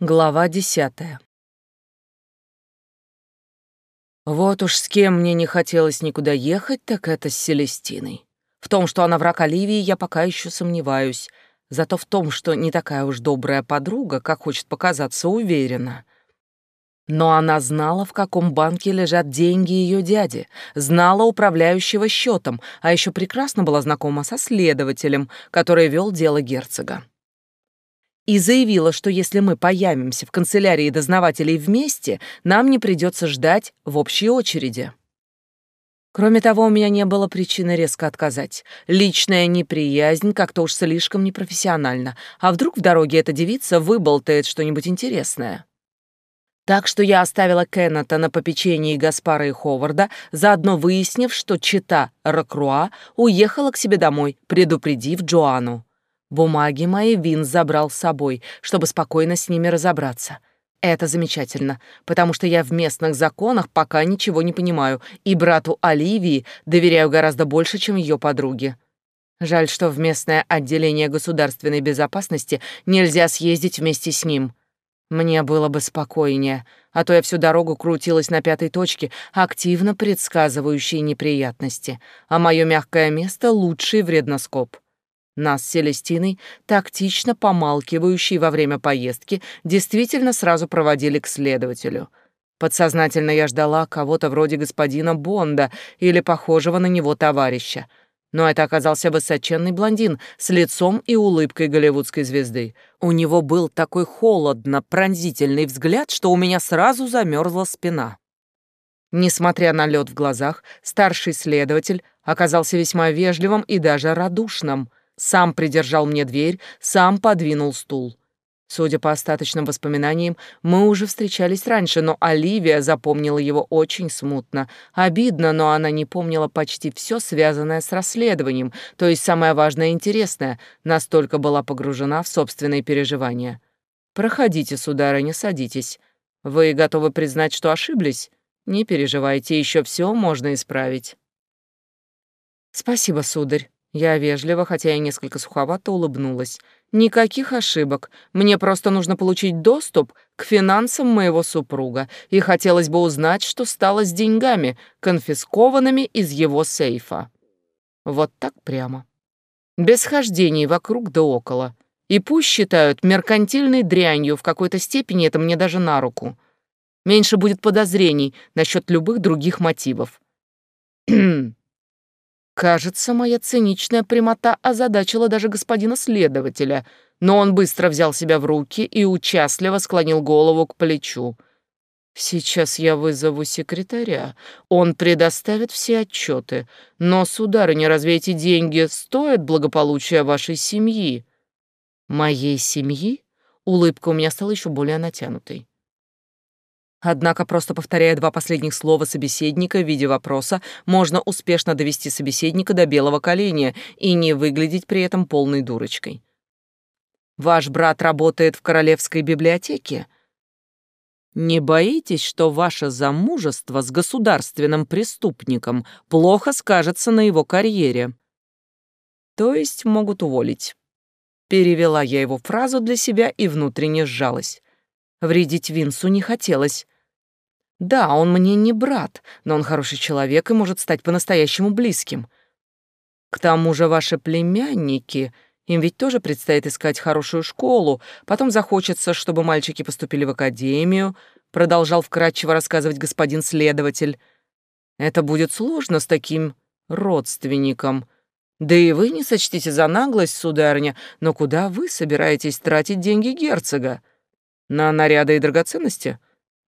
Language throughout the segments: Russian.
Глава десятая. Вот уж с кем мне не хотелось никуда ехать, так это с Селестиной. В том, что она враг Оливии, я пока еще сомневаюсь. Зато в том, что не такая уж добрая подруга, как хочет показаться, уверена. Но она знала, в каком банке лежат деньги ее дяди, знала управляющего счетом, а еще прекрасно была знакома со следователем, который вел дело герцога и заявила, что если мы появимся в канцелярии дознавателей вместе, нам не придется ждать в общей очереди. Кроме того, у меня не было причины резко отказать. Личная неприязнь как-то уж слишком непрофессионально. А вдруг в дороге эта девица выболтает что-нибудь интересное? Так что я оставила Кеннета на попечении Гаспара и Ховарда, заодно выяснив, что чита Рокруа уехала к себе домой, предупредив Джоанну. Бумаги мои Вин забрал с собой, чтобы спокойно с ними разобраться. Это замечательно, потому что я в местных законах пока ничего не понимаю, и брату Оливии доверяю гораздо больше, чем ее подруге. Жаль, что в местное отделение государственной безопасности нельзя съездить вместе с ним. Мне было бы спокойнее, а то я всю дорогу крутилась на пятой точке, активно предсказывающей неприятности, а мое мягкое место — лучший вредноскоп. Нас с Селестиной, тактично помалкивающие во время поездки, действительно сразу проводили к следователю. Подсознательно я ждала кого-то вроде господина Бонда или похожего на него товарища. Но это оказался высоченный блондин с лицом и улыбкой голливудской звезды. У него был такой холодно-пронзительный взгляд, что у меня сразу замерзла спина. Несмотря на лед в глазах, старший следователь оказался весьма вежливым и даже радушным. Сам придержал мне дверь, сам подвинул стул. Судя по остаточным воспоминаниям, мы уже встречались раньше, но Оливия запомнила его очень смутно. Обидно, но она не помнила почти все, связанное с расследованием, то есть самое важное и интересное, настолько была погружена в собственные переживания. «Проходите, сударыня, садитесь. Вы готовы признать, что ошиблись? Не переживайте, еще все можно исправить». «Спасибо, сударь. Я вежливо, хотя и несколько суховато улыбнулась. Никаких ошибок. Мне просто нужно получить доступ к финансам моего супруга, и хотелось бы узнать, что стало с деньгами, конфискованными из его сейфа. Вот так прямо. Без хождений вокруг да около. И пусть считают меркантильной дрянью, в какой-то степени это мне даже на руку. Меньше будет подозрений насчет любых других мотивов. Кажется, моя циничная прямота озадачила даже господина следователя, но он быстро взял себя в руки и участливо склонил голову к плечу. «Сейчас я вызову секретаря. Он предоставит все отчеты. Но, сударыня, разве эти деньги стоят благополучия вашей семьи?» «Моей семьи?» Улыбка у меня стала еще более натянутой. Однако, просто повторяя два последних слова собеседника в виде вопроса, можно успешно довести собеседника до белого коленя и не выглядеть при этом полной дурочкой. «Ваш брат работает в Королевской библиотеке?» «Не боитесь, что ваше замужество с государственным преступником плохо скажется на его карьере?» «То есть могут уволить». Перевела я его фразу для себя и внутренне сжалась. Вредить Винсу не хотелось. Да, он мне не брат, но он хороший человек и может стать по-настоящему близким. К тому же ваши племянники, им ведь тоже предстоит искать хорошую школу, потом захочется, чтобы мальчики поступили в академию, продолжал вкратчиво рассказывать господин следователь. Это будет сложно с таким родственником. Да и вы не сочтите за наглость, сударыня, но куда вы собираетесь тратить деньги герцога? На наряды и драгоценности?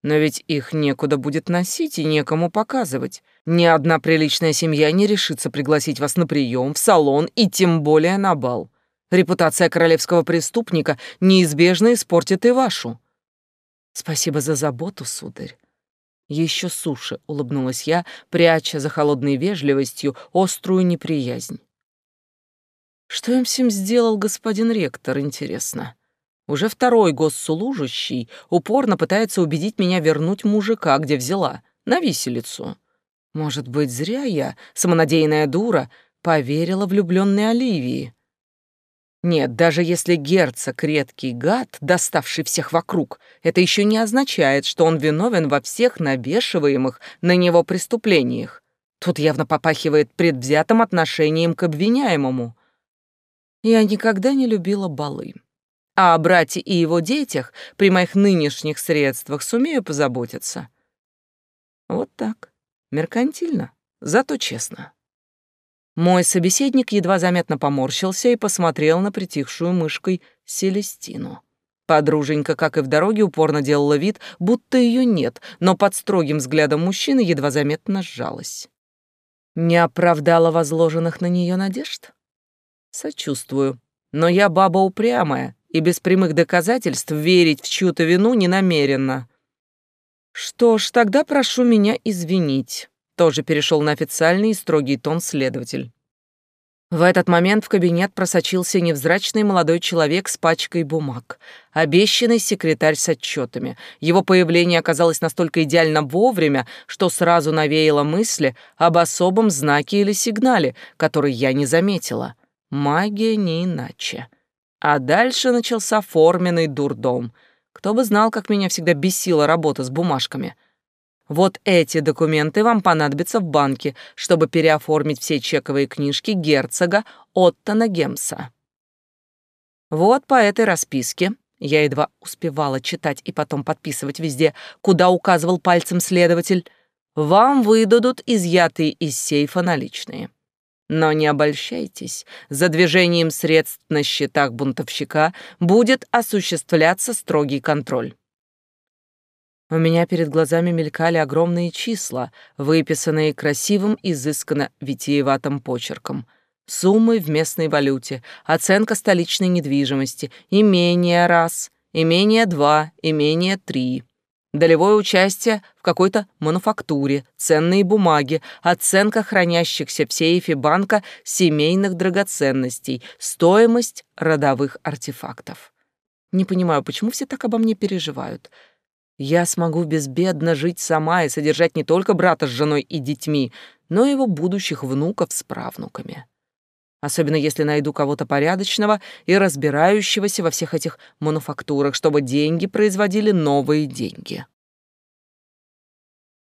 Но ведь их некуда будет носить и некому показывать. Ни одна приличная семья не решится пригласить вас на прием, в салон и тем более на бал. Репутация королевского преступника неизбежно испортит и вашу. Спасибо за заботу, сударь. Еще суше улыбнулась я, пряча за холодной вежливостью острую неприязнь. Что им всем сделал господин ректор, интересно? Уже второй госслужащий упорно пытается убедить меня вернуть мужика, где взяла, на виселицу. Может быть, зря я, самонадеянная дура, поверила влюбленной Оливии. Нет, даже если герцог — редкий гад, доставший всех вокруг, это еще не означает, что он виновен во всех навешиваемых на него преступлениях. Тут явно попахивает предвзятым отношением к обвиняемому. Я никогда не любила балы. А о брате и его детях при моих нынешних средствах сумею позаботиться. Вот так. Меркантильно, зато честно. Мой собеседник едва заметно поморщился и посмотрел на притихшую мышкой Селестину. Подруженька, как и в дороге, упорно делала вид, будто ее нет, но под строгим взглядом мужчины едва заметно сжалась. Не оправдала возложенных на нее надежд? Сочувствую. Но я баба упрямая и без прямых доказательств верить в чью-то вину не намерена. Что ж, тогда прошу меня извинить. Тоже перешел на официальный и строгий тон следователь. В этот момент в кабинет просочился невзрачный молодой человек с пачкой бумаг, обещанный секретарь с отчетами. Его появление оказалось настолько идеально вовремя, что сразу навеяло мысли об особом знаке или сигнале, который я не заметила. Магия не иначе. А дальше начался форменный дурдом. Кто бы знал, как меня всегда бесила работа с бумажками. Вот эти документы вам понадобятся в банке, чтобы переоформить все чековые книжки герцога Оттона Гемса. Вот по этой расписке я едва успевала читать и потом подписывать везде, куда указывал пальцем следователь. Вам выдадут изъятые из сейфа наличные. Но не обольщайтесь, за движением средств на счетах бунтовщика будет осуществляться строгий контроль. У меня перед глазами мелькали огромные числа, выписанные красивым, изысканно витиеватым почерком. Суммы в местной валюте, оценка столичной недвижимости, имение раз, имение два, имение три долевое участие в какой-то мануфактуре, ценные бумаги, оценка хранящихся в сейфе банка семейных драгоценностей, стоимость родовых артефактов. Не понимаю, почему все так обо мне переживают. Я смогу безбедно жить сама и содержать не только брата с женой и детьми, но и его будущих внуков с правнуками. Особенно если найду кого-то порядочного и разбирающегося во всех этих мануфактурах, чтобы деньги производили новые деньги.